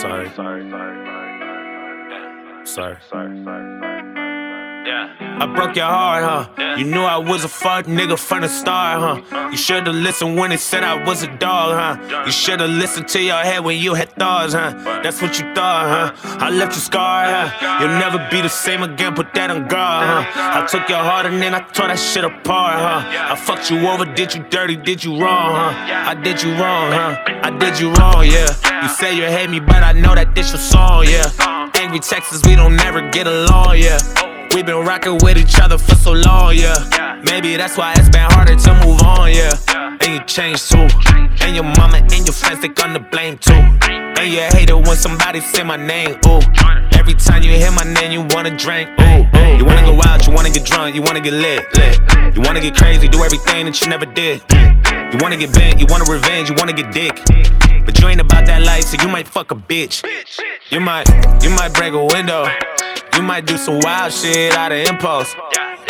Sorry. Sorry. Sorry. Yeah. I broke your heart, huh? You knew I was a fuck nigga from the start, huh? You should've listened when they said I was a dog, huh? You should've listened to your head when you had thoughts, huh? That's what you thought, huh? I left you scarred, huh? You'll never be the same again, put that on guard, huh? I took your heart and then I tore that shit apart, huh? I fucked you over, did you dirty, did you wrong, huh? I did you wrong, huh? I did you wrong, yeah. You say you hate me, but I know that this your song, yeah. Angry Texas, we don't never get along, yeah. We been rocking with each other for so long, yeah. Maybe that's why it's been harder to move on, yeah. And you changed too. And your mama and your friends, they gonna blame too. And you hate it when somebody say my name, ooh. Every time you hear my name, you wanna drink, ooh. You wanna go out, you wanna get drunk, you wanna get lit, lit. You wanna get crazy, do everything that you never did. You wanna get bent, you wanna revenge, you wanna get dick. But you ain't about that life, so you might fuck a bitch. You might, you might break a window. You might do some wild shit out of impulse.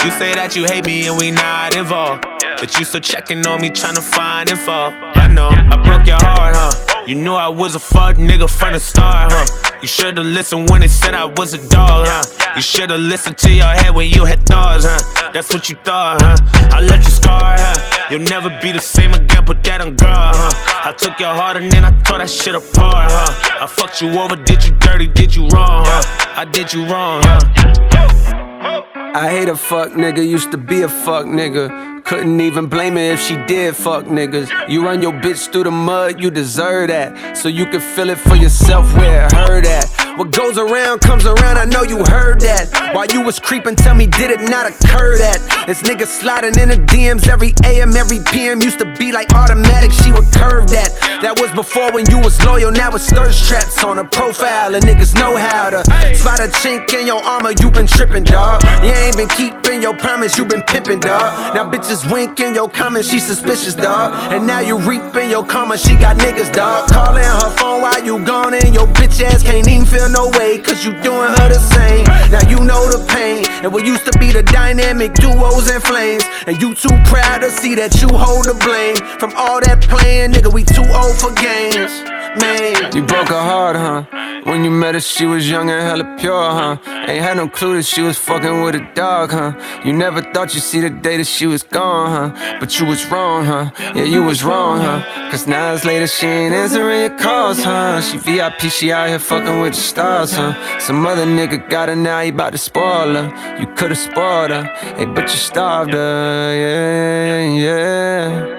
You say that you hate me and we not involved. But you still checking on me, trying to find info. I know, I broke your heart, huh? You knew I was a fuck nigga from the start, huh? You should've listened when they said I was a dog, huh? You should've listened to your head when you had thoughts, huh? That's what you thought, huh? I left you scar, huh? You'll never be the same again, put that on guard, huh? I took your heart and then I tore that shit apart, huh? I fucked you over, did you dirty, did you wrong, huh? I did you wrong, huh? I hate a fuck nigga, used to be a fuck nigga. Couldn't even blame her if she did fuck niggas. You run your bitch through the mud, you deserve that. So you can feel it for yourself where it hurt at. What goes around comes around, I know you heard that. While you was creeping, tell me, did it not occur that? This nigga sliding in the DMs every AM, every PM. Used to be like automatic, she would curve that. That was before when you was loyal, now it's thirst traps on a profile. And niggas know how to spot a chink in your armor, you been tripping, dog. You ain't been keeping your promise, you been pimping, dog. Now bitches winking your comments, she suspicious, dog. And now you reaping your karma, she got niggas, dog. Calling her phone while you gone, and your bitch ass can't even feel no way, cause you doing her the same. Now you know the pain, and what used to be the dynamic duos and flames. And you too proud to see that you hold the blame. From all that playing, nigga, we too old for games. Man. You broke her heart, huh? When you met her, she was young and hella pure, huh? Ain't had no clue that she was fucking with a dog, huh? You never thought you'd see the day that she was gone, huh? But you was wrong, huh? Yeah, you was wrong, huh? Cause now it's later, she ain't answering your calls, huh? She VIP, she out here fucking with the stars, huh? Some other nigga got her now, he bout to spoil her. You could've spoiled her, hey, but you starved her, yeah, yeah.